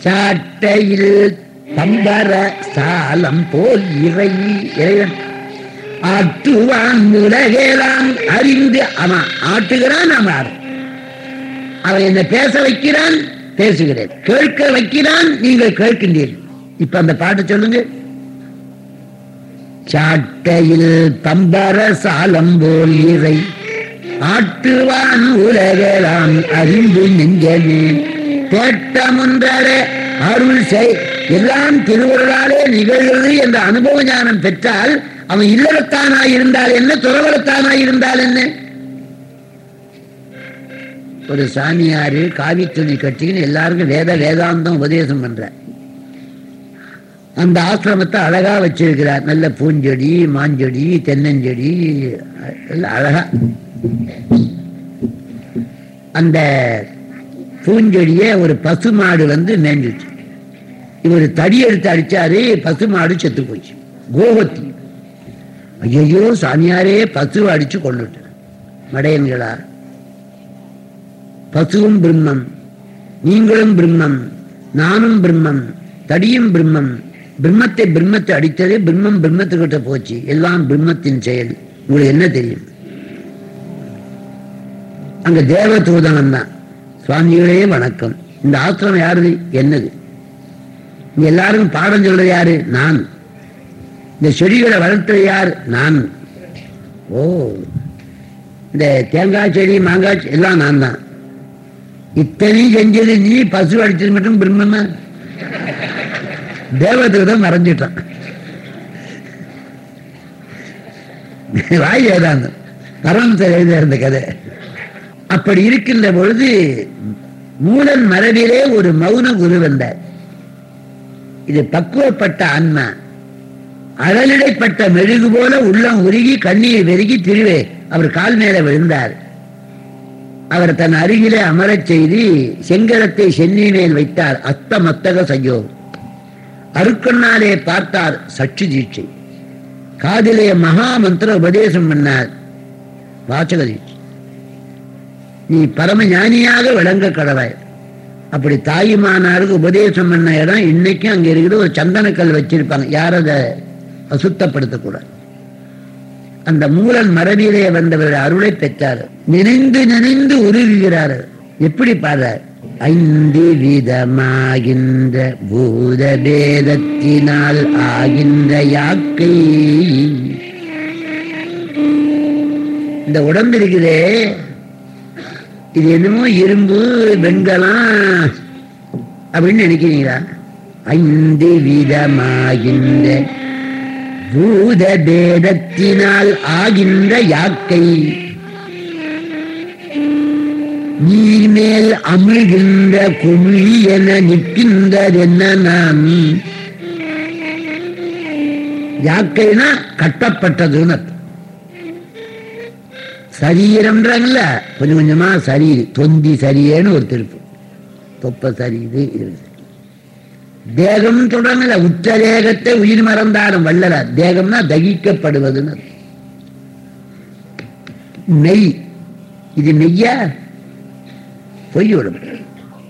Speaker 1: சாட்டையில் பம்பர சாலம் போல் இறை இறைவன். ஆட்டுவான் உலகெல்லாம் அறிந்து அவன் ஆட்டுகிறான் அவன் அவன் என்ன பேச வைக்கிறான் பேசுகிறேன். கேட்க வைக்கிறான் நீங்கள் கேட்கின்றீர்கள். இப்ப அந்த பாட்டை சொல்லுங்க. சாட்டையில் பம்பர சாலம் போல் இறை. ஆட்டுவான் உலகலாம் அறிந்து நெஞ்சமே தேட்டமுன்றர அருள் செய் எல்லாம் திருவருளாலே நிகழ்கிறது என்ற அனுபவ ஞானம் பெற்றால் அவன் இல்லறத்தானாய் இருந்தால் என்ன துறவரத்தானாய் இருந்தால் என்ன? ஒரு சாமியாரு காவி துணி கட்டின்னு எல்லாருக்கும் வேத வேதாந்தம் உபதேசம் பண்ற. அந்த ஆசிரமத்தை அழகா வச்சிருக்கிறார். நல்ல பூஞ்செடி மாஞ்செடி தென்னஞ்செடி எல்லாம் அழகா. அந்த பூஞ்செடியை ஒரு பசுமாடு வந்து மேஞ்சிச்சு. இவர் தடி எடுத்து அடிச்சாரு பசுமாடு செத்து போச்சு. கோபத்தி. ஐயோ சாமியாரே பசுவை அடிச்சு கொண்டுட்டு மடையன்களா பசுவும் பிரம்மம் நீங்களும் பிரம்மம் நானும் பிரம்மம் தடியும் பிரம்மம் பிரம்மத்தை பிரம்மத்தை அடித்ததே பிரம்மம் பிரம்மத்துக்கிட்ட போச்சு. எல்லாம் பிரம்மத்தின் செயல். உங்களுக்கு என்ன தெரியும்? அங்க தேவதூதனம் தான் சுவாமிகளே வணக்கம். இந்த ஆசிரமம் யாருது? என்னது? இங்க எல்லாருக்கும் பாடம் சொல்றது யாரு? நான். இந்த செடிகளை வளர்த்தது யார்? நான். ஓ. இந்த தேங்காய் செடி மாங்காய் எல்லாம் நான் தான். இத்தனையும் செஞ்சது நீ பசு அடிச்சது மட்டும் பிரம்மமா தேவத்துக்கு தான் மறைஞ்சிட்டான் வாய் வேதாந்தம் பரமசர் எழுத இருந்த கதை. அப்படி இருக்கின்ற பொழுது மூலன் மரபிலே ஒரு மௌன குரு வந்தார். இது பக்குவப்பட்ட ஆன்மா அழலிடைப்பட்ட மெழுகு போல உள்ளம் உருகி கண்ணீர் பெருகி திருவே அவர் கால் மேல விழுந்தார். அவர் தன் அருகிலே அமரச் செய்து செங்கலத்தை சென்னி மேல் வைத்தார். அத்த மத்தக சையோ அருக்கண்ணாலே பார்த்தார் சற்று தீட்சை. காதிலே மகா மந்திர உபதேசம் பண்ணார். வாசக தீட்சை நீ பரம ஞானியாக விளங்க கடவாய். அப்படி தாயுமானாருக்கு உபதேசம் பண்ண இடம் இன்னைக்கும் அங்க இருக்கிற ஒரு சந்தனக்கல் வச்சிருப்பாங்க. யார அதை அசுத்தப்படுத்தக்கூடாது. அந்த மூலன் மரபிலே வந்தவர் அருளை பெற்றார். நினைந்து நினைந்து உருகுகிறார். எப்படி பாடுறார் ஐந்து விதமாகின்ற பூத பேதத்தினால் ஆகின்ற யாக்கை. இந்த உடம்பு இருக்குதே இது என்னமோ இரும்பு வெண்கலம் அப்படின்னு நினைக்கிறீங்களா? ஐந்து விதமாகின்ற பூத பேதத்தினால் ஆகின்ற யாக்கை. நீர் மேல் அமிழ்கின்ற குமிழி என நிற்கின்றதென்ன நான் யாக்கைனா கட்டப்பட்டதுன்னு சரீரம்ன்றாங்கல்ல கொஞ்சம் கொஞ்சமா சரீர் தொந்தி சரியேன்னு ஒரு திருப்பு. தொப்ப சரியுது இது சரி. தேகம் சொல்றாங்கல்ல உச்ச தேகத்தை உயிர் மறந்தாலும் வல்லல. தேகம்னா தகிக்கப்படுவதுன்னு நெய். இது நெய்யா? பொய் விடும்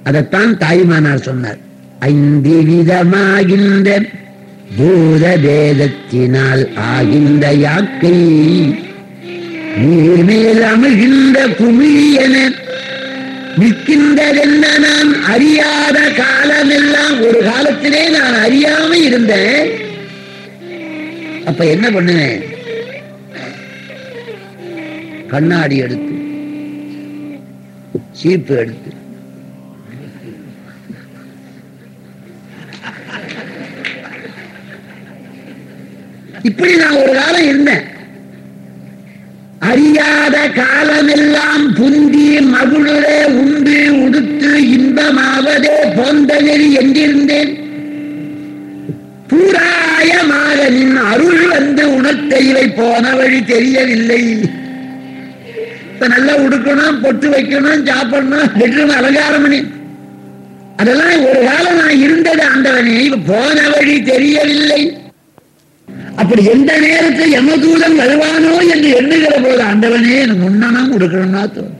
Speaker 1: அதைத்தான் தாய்மானார் சொன்னார். ஐந்து விதமாகின்ற பூத வேதத்தினால் ஆகின்ற யாக்கை. நீர் மேல் அமிழ்கின்ற குமிழியன நிற்கின்றதென்ன நான் அறியாத காலமெல்லாம் ஒரு காலத்திலே நான் அறியாம இருந்தேன். அப்ப என்ன பண்ணுவேன்? கண்ணாடி எடுத்து சீப்பு எடுத்து இப்படி நான் ஒரு காலம் இருந்தேன். அறியாத காலமெல்லாம் புந்தி மகுழரே உண்டு உடுத்து இன்பமாவதே போந்தனெறி என்றிருந்தேன். பூராயமாக நின் அருள் வந்து உணர்த்தை இவை போன வழி தெரியவில்லை. நல்லா உடுக்கணும் பொட்டு வைக்கணும் சாப்பிடணும் பெட்ரூம் அலங்காரம் பண்ணி அதெல்லாம் ஒரு காலம் நான் இருந்தது ஆண்டவனே போன வழி தெரியவில்லை. அப்படி எந்த நேரத்தில் யமதூதன் வருவானோ என்று எண்ணுகிற போது அந்தவனே எனக்கு முன்னணம் கொடுக்கணும்னா தோணும்.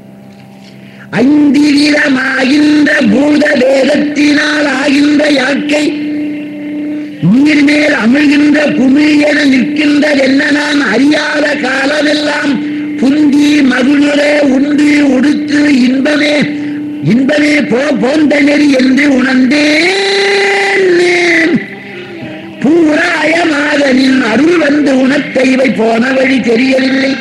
Speaker 1: ஐந்திரமாகின்ற பூத வேதத்தினால் ஆகின்ற யாக்கை நீர் மேல் அமிழ்கின்ற குமி என நிற்கின்றது என்ன நான் அறியாத காலமெல்லாம் புந்தி மகுழரே உண்டு உடுத்து இன்பமே இன்பமே போ போந்த நெறி என்று உணர்ந்தேன். பூராயமாக நின் அருள் வந்து உணர்த்த இவை போன வழி தெரியவில்லை.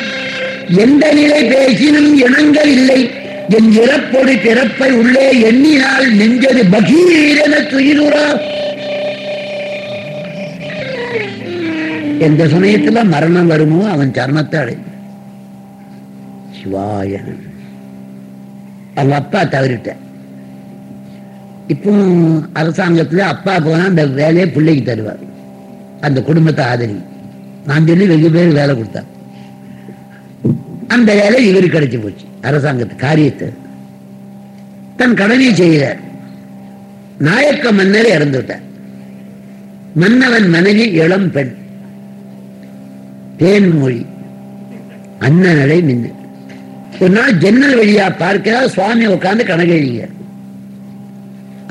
Speaker 1: எந்த நிலை பேசினும் இனங்கள் இல்லை. என் இறப்பொடு பிறப்பை உள்ளே எண்ணினால் நெஞ்சது பகீரென துயிலுறா. எந்த சமயத்துல மரணம் வருமோ அவன் சரணத்தை அடை சிவாய அவங்க அப்பா தவறிட்ட. இப்போ அரசாங்கத்துல அப்பா போனா அந்த வேலையை பிள்ளைக்கு தருவார். அந்த குடும்பத்தை ஆதரி. நான் சொல்லி வெகு பேர் வேலை கொடுத்தார் அந்த வேலை இவருக்கு கிடைச்சு போச்சு. அரசாங்கத்து காரியத்தை. தன் கடனை செய்கிறார் நாயக்க மன்னர் இறந்துவிட்டார் மன்னவன் மனைவி இளம் பெண். தேன்மொழி அண்ணனடை நின்று. ஒரு நாள் ஜன்னல் வழியா பார்க்கிறார் சுவாமி உட்கார்ந்து கணக்கு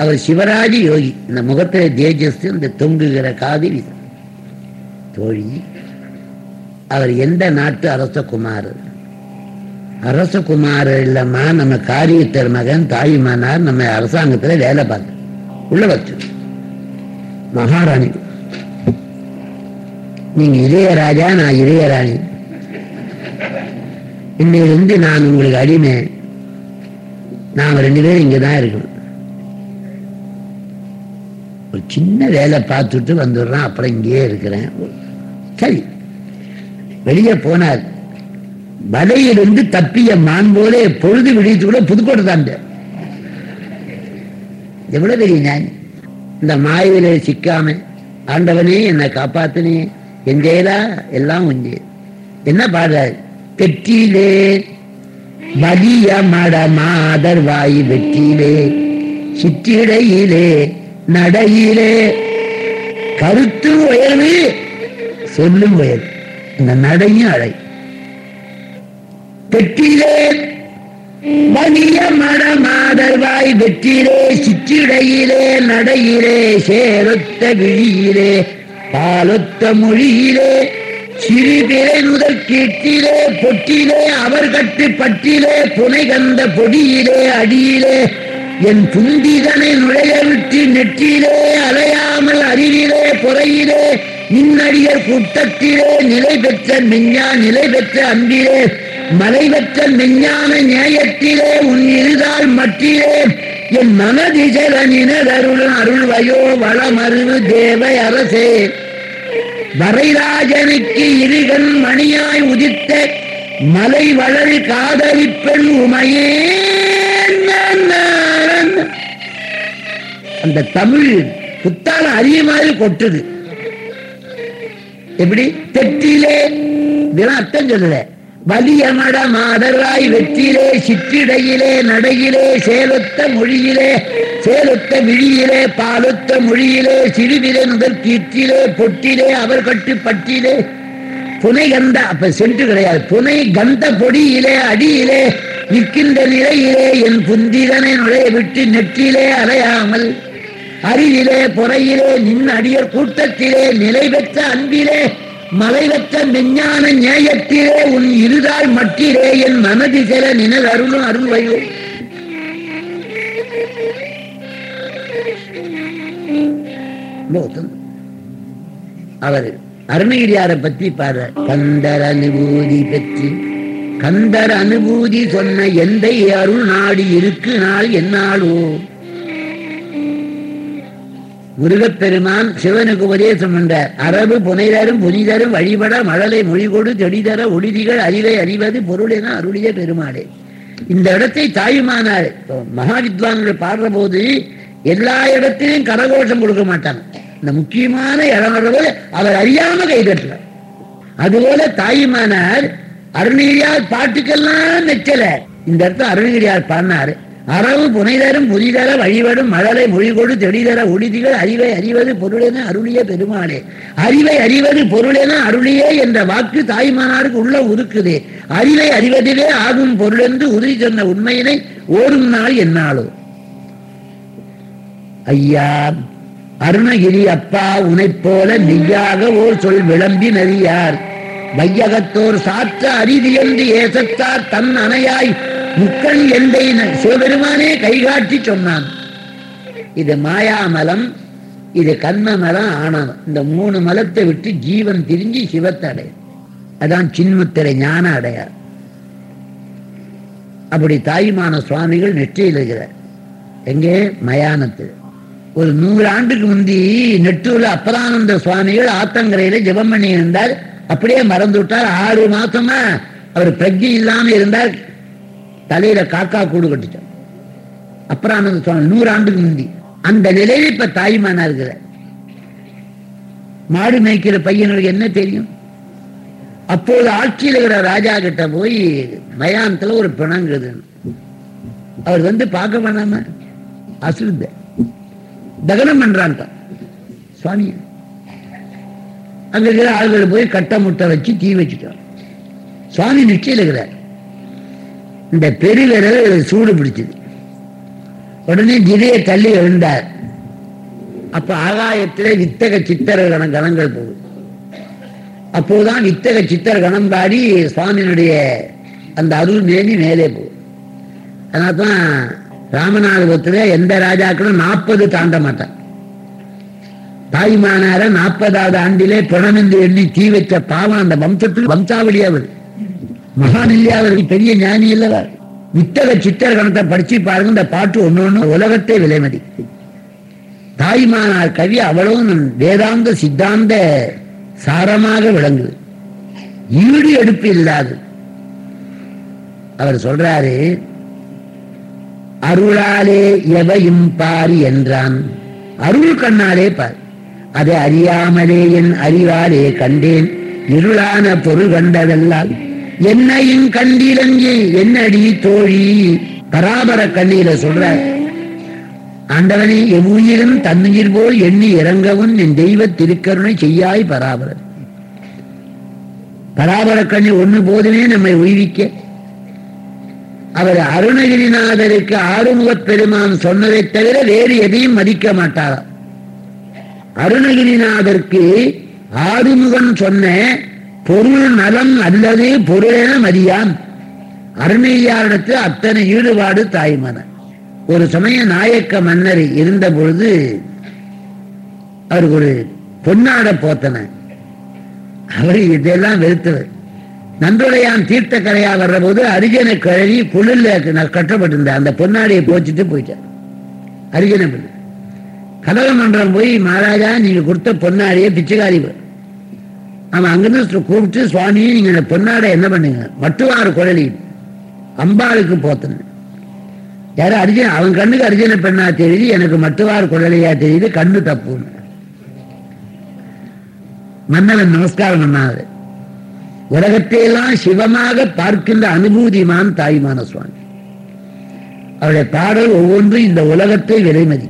Speaker 1: அவர் சிவராஜி யோகி. இந்த முகத்தில தேஜஸ் இந்த தொங்குகிற காதி போய் அவர் எந்த நாட்டு அரசகுமாரர் அரசகுமாரர் இல்லம்மா நம்ம காரியத்தர் மகன் தாயுமானார் நம்ம அரசாங்கத்துல வேலை பார்க்க உள்ள வச்சு. மகாராணி நீங்க இளையராஜா நான் இளையராணி. இன்னிலிருந்து நான் உங்களுக்கு அடிமை நாங்க ரெண்டு பேரும் இங்கதான் இருக்கணும். ஒரு சின்ன வேலை பார்த்துட்டு வந்துடுறேன் அப்புறம் இங்கேயே இருக்கிறேன். சரி வெளியே போனார் வலையிலிருந்து தப்பிய மான் போல பொழுது விழித்து கூட புதுக்கோட்டை தாண்ட எவ்வளவு பெரிய ஞானி. இந்த மாயில சிக்காம ஆண்டவனே என்னை காப்பாத்தினே. என் எல்லாம் உஞ்சே என்ன பாடுறாரு? பெற்றிலே வலிய மட மாதர் வாய் வெற்றிலே சிற்றிடையிலே நடையிலே. கருத்து உயர்வு. சொல்லும் வயல் இந்த நடையும் அழை. பெற்றிலே வலிய மட வெற்றிலே சிற்றிடையிலே நடையிலே சேரொத்த விழியிலே பாலொத்த மொழியிலே சிறு முதல் கீட்டிலே பொட்டிலே அவர் கட்டு பட்டிலே புனை கந்த பொடியிலே அடியிலே என் புந்திதனை நுழைய விட்டு நெற்றிலே அலையாமல் அறிவிலே பொறையிலே இந்நடிகர் கூட்டத்திலே நிலை பெற்ற மெஞ்ஞா நிலை பெற்ற அன்பிலே மலை பெற்ற மெஞ்ஞான நியாயத்திலே உன் இருதால் மட்டிலே என் மனதிசல அருள் அருள்வயோ வளமருவு தேவை அரசே. வரைராஜனுக்கு இருகன் மணியாய் உதித்த மலை வளர் காதலிப்பெண் உமையே. அந்த தமிழ் புத்தால அரிய மாதிரி கொட்டுது. எப்படி? தெற்றிலே. இதெல்லாம் அர்த்தம் சொல்லல வலியமட மாதராய் வெற்றிலே சிற்றிடையிலே நடையிலே சேலொத்த மொழியிலே சேலொத்த விழியிலே பாலொத்த மொழியிலே சிறுவிலே முதல் கீற்றிலே பொட்டிலே அவர் கட்டு பட்டிலே. புனை கந்த அப்ப சென்று கிடையாது. புனை கந்த பொடியிலே அடியிலே நிற்கின்ற நிலையிலே என் புந்திரனை நுழைய விட்டு நெற்றிலே அலையாமல் அறிவிலே பொறையிலே நின் அடியர் கூட்டத்திலே நிலை பெற்ற அன்பிலே மலை பெற்ற மெஞ்ஞான நியாயத்திலே உன் இருதாள் மட்டிலே என் மனதி சில நினல் அருளும் அருள் வையோ அவர் அருணகிரியாரை பத்தி பாரு கந்தர் அனுபூதி பெற்று கந்தர் அனுபூதி சொன்ன எந்த அருள் நாடு இருக்கு நாள் என்னாலோ? முருகப்பெருமான் சிவனுக்கு உபதேசம் பண்றார். அரபு புனைதரும் புனிதரும் வழிபட மழலை மொழிகொடு செடிதர ஒளிதிகள் அறிவை அறிவது பொருளென அருளிய பெருமாளே. இந்த இடத்தை தாயுமானார் மகாவித்வான்கள் பாடுற போது எல்லா இடத்திலையும் கரகோஷம் கொடுக்க மாட்டாங்க. இந்த முக்கியமான இடம் அவர் அறியாம கை அதுபோல தாயுமானார் அருணகிரியார் பாட்டுக்கெல்லாம் நெச்சல இந்த இடத்த அருணகிரியார் பாடினார். அறவு புனைதரும் புதிதர வழிபடும் மழலை மொழிகொடு தெளிதர ஒளிதிகள் அறிவை அறிவது பொருளென அருளிய பெருமாளே. அறிவை அறிவது பொருளென அருளியே என்ற வாக்கு தாய்மானாருக்கு உள்ள உருக்குதே அறிவை அறிவதிலே ஆகும் பொருளென்று உறுதி சொன்ன உண்மையினை ஓரும் நாள் என்னாலோ. ஐயா அருணகிரி அப்பா உனைப் போல ஓர் சொல் விளம்பி நெறியார். வையகத்தோர் சாற்ற அரிதி என்று ஏசத்தார் தன் அணையாய் முக்கண் எந்தை சிவபெருமானே கைகாட்டி சொன்னான். இது மாயாமலம் இது கண்ம மலம் இந்த மூணு மலத்தை விட்டு ஜீவன் திரிஞ்சு சிவத்தை அடையும். அதான் சின்முத்திரை ஞான அடையார். அப்படி தாயுமான சுவாமிகள் நெற்றியில் இருக்கிறார். எங்கே? மயானத்தில். ஒரு நூறு ஆண்டுக்கு முந்தி நெட்டூர்ல அப்பதானந்த சுவாமிகள் ஆத்தங்கரையில ஜெபம் பண்ணி இருந்தார் அப்படியே மறந்து விட்டார். ஆறு மாசமா அவர் பிரஜை இல்லாம இருந்தார். தலையில காக்கா கூடு கட்டிட்டார் அப்புறம் சுவாமி நூறு ஆண்டுக்கு முந்தி. அந்த நிலையில இப்ப தாய்மானா இருக்கிற. மாடு மேய்க்கிற பையனுக்கு என்ன தெரியும்? அப்போது ஆட்சியில் இருக்கிற ராஜா கிட்ட போய் மயானத்துல ஒரு பிணங்குது அவர் வந்து பார்க்க வேணாம அசுத்த தகனம் பண்றான்ட்ட சுவாமி அங்க இருக்கிற ஆள்கள் போய் கட்ட முட்டை வச்சு தீ வச்சுட்டான். சுவாமி நிச்சயம் இருக்கிறார். இந்த பெருவிரல் சூடு பிடிச்சது. உடனே ஜிதையை தள்ளி எழுந்தார். அப்ப ஆகாயத்திலே வித்தக சித்தர கண கணங்கள் போகுது. அப்போதுதான் வித்தக சித்தர கணம் பாடி சுவாமியினுடைய அந்த அருள் மேனி மேலே போகுது. அதனால தான் ராமநாதபுரத்தில் எந்த ராஜாக்களும் நாற்பது தாண்ட மாட்டான் தாய்மானார நாற்பதாவது ஆண்டிலே பிணமென்று எண்ணி தீ வச்ச பாவம் அந்த வம்சத்துக்கு வம்சாவளி மகான் இல்லையா பெரிய ஞானி இல்லவா வித்தக சித்திர கணத்தை படிச்சு பாருங்க இந்த பாட்டு ஒண்ணு ஒண்ணு உலகத்தை விலைமதி தாய்மானார் கவி அவ்வளவு வேதாந்த சித்தாந்த சாரமாக விளங்குது. ஈடு எடுப்பு இல்லாது. அவர் சொல்றாரு அருளாலே எவையும் பாரி என்றான். அருள் கண்ணாலே பார். அதை அறியாமலே என் அறிவாலே கண்டேன். இருளான பொருள் கண்டதெல்லாம் என்னையும் கண்டிலங்கி என்னடி தோழி? பராபர கண்ணியில சொல்ற. ஆண்டவனே எவ்வுயிரும் தன்னுயிர் போல் எண்ணி இறங்கவும் என் தெய்வ திருக்கருணை செய்யாய் பராபரன். பராபர கண்ணி ஒண்ணு போதுமே நம்மை உயிரிக்க அவர் அருணகிரிநாதருக்கு ஆறுமுகப் பெருமான் சொன்னதைத் தவிர வேறு எதையும் மதிக்க மாட்டார் அருணகிரிநாதருக்கு ஆறுமுகன் சொன்ன பொருள் நலம் அல்லது பொருளென மதியான் அருணையாரிடத்து அத்தனை ஈடுபாடு தாய்மன. ஒரு சமய நாயக்க மன்னர் இருந்த பொழுது அவருக்கு ஒரு பொன்னாட போத்தன. அவர் இதெல்லாம் வெறுத்தவர் நன்றுடையான் தீர்த்த கரையா வர்ற போது அரிஜனை கழுவி புல்லில் கட்டப்பட்டிருந்தேன் அந்த பொன்னாடியை போச்சுட்டு போயிட்டார். அரிஜன புல் மன்றம் போய் மகாராஜா நீங்க கொடுத்த பொன்னாடியை பிச்சைக்காரி போய் அவன் அங்கிருந்து கூப்பிட்டு சுவாமி நீங்க பொன்னாட என்ன பண்ணுங்க? மட்டுவாறு குழலி. அம்பாளுக்கு போத்தன. யாரும் அர்ஜுன அவன் கண்ணுக்கு அர்ஜுன பெண்ணா தெரியுது எனக்கு மட்டுவார் குழலையா தெரியுது கண்ணு தப்புன்னு. மன்னவன் நமஸ்காரம் பண்ணாரு உலகத்தையெல்லாம் சிவமாக பார்க்கின்ற அனுபூதிமான் தாய்மான சுவாமி. அவருடைய பாடல் ஒவ்வொன்றும் இந்த உலகத்தை விலைமதி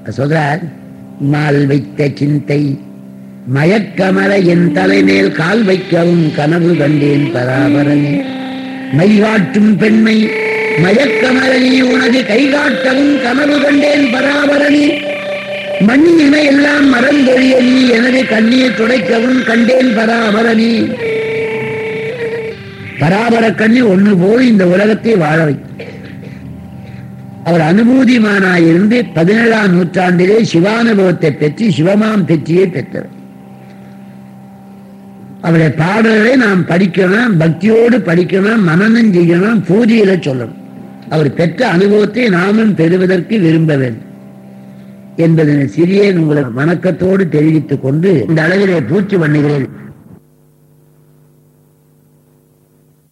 Speaker 1: அவர் சொல்றார் மால் வைத்த சிந்தை மயக்கமர என் தலைமேல் கால் வைக்கவும் கனவு கண்டேன் பராபரனே மைகாட்டும் பெண்மை மயக்கமரணி உனது கைகாட்டவும் கனவு கண்டேன் பராபரனே மண்ணினை எல்லாம் மறந்தொழிய நீ எனது கண்ணீர் துடைக்கவும் கண்டேன் பராபரணி பராபர கண்ணி ஒன்று போல் இந்த உலகத்தை வாழ வைக்கும் அவர் அனுபூதிமானாயிருந்து பதினேழாம் நூற்றாண்டிலே சிவானுபவத்தை பெற்று சிவமாம் பெற்றியை பெற்றவர். அவருடைய பாடல்களை நாம் படிக்கணும் பக்தியோடு படிக்கணும் மனநம் செய்யணும் பூஜையில சொல்லணும். அவர் பெற்ற அனுபவத்தை நாமும் பெறுவதற்கு விரும்ப வேண்டும். என்பதனை சிறிய உங்களுக்கு வணக்கத்தோடு தெரிவித்துக் கொண்டு இந்த அளவிலே பூச்சி பண்ணுகிறேன்.